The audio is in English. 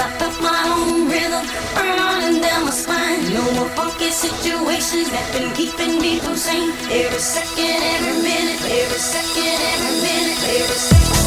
I felt my own rhythm running down my spine. No more funky situations that been keeping me from sane. Every second, every minute, every second, every minute, every second.